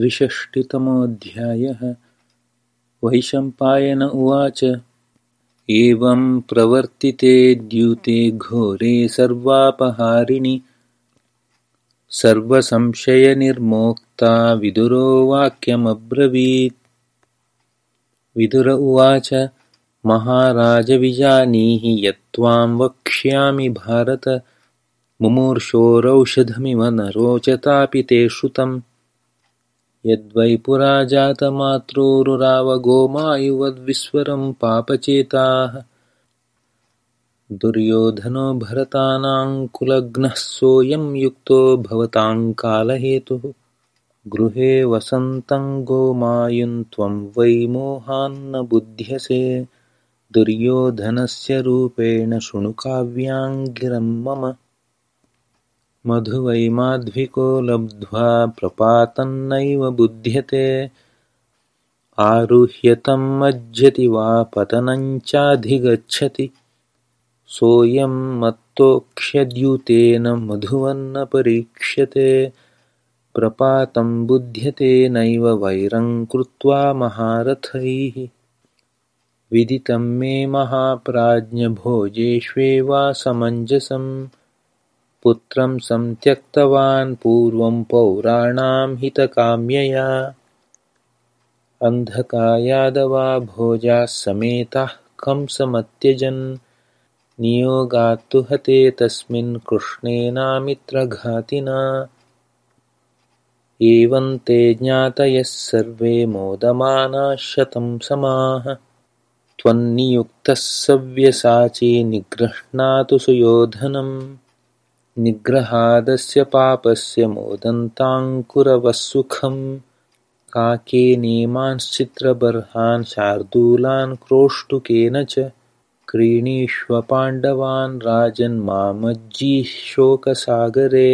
द्विषष्टितमोऽध्यायः। वैशम्पायन उवाच एवं प्रवर्तिते द्यूते घोरे सर्वापहारिणि। सर्वसंशयनिर्मोक्ता विदुरो वाक्यमब्रवीत्। विदुर उवाच महाराजविजानीहि यत्त्वां वक्ष्यामि भारत। मुमूर्षोरौषधमिव न रोचतापि ते श्रुतम् यद्वै पुरा जातमातॄरुरावगोमायुवद्विस्वरं पापचेताः। दुर्योधनो भरतानाङ्कुलघ्नः सोऽयं युक्तो भवतां कालहेतुः। गृहे वसन्तं गोमायुं त्वं वै मोहान्न बुध्यसे। दुर्योधनस्य रूपेण शृणुकाव्याङ्गिरं मम मधुवैमाध्विको लब्ध्वा प्रपातन्नैव बुध्यते। आरुह्यतं मज्जति वा पतनञ्चाधिगच्छति। सोऽयं मत्तोक्ष्यद्यूतेन मधुवन्न परीक्ष्यते प्रपातं बुध्यते नैव वैरं कृत्वा महारथैः। विदितं मे महाप्राज्ञभोजेष्वेवासमञ्जसम् पुत्रं संत्यक्तवान् पूर्वं पौराणां हितकाम्यया। अन्धकायादवा भोजाः समेताः कंसमत्यजन्। नियोगात्तु हते तस्मिन् कृष्णेनामित्रघातिना एवं ते ज्ञातयः सर्वे मोदमानाः शतं समाः। त्वन्नियुक्तः सव्यसाची निगृह्णातु सुयोधनम् निग्रहादस्य पापस्य मोदन्ताङ्कुरवः सुखम् काकेनेमांश्चित्रबर्हान् शार्दूलान् क्रोष्टुकेन च क्रीणीष्व पाण्डवान् राजन्मामज्जीः शोकसागरे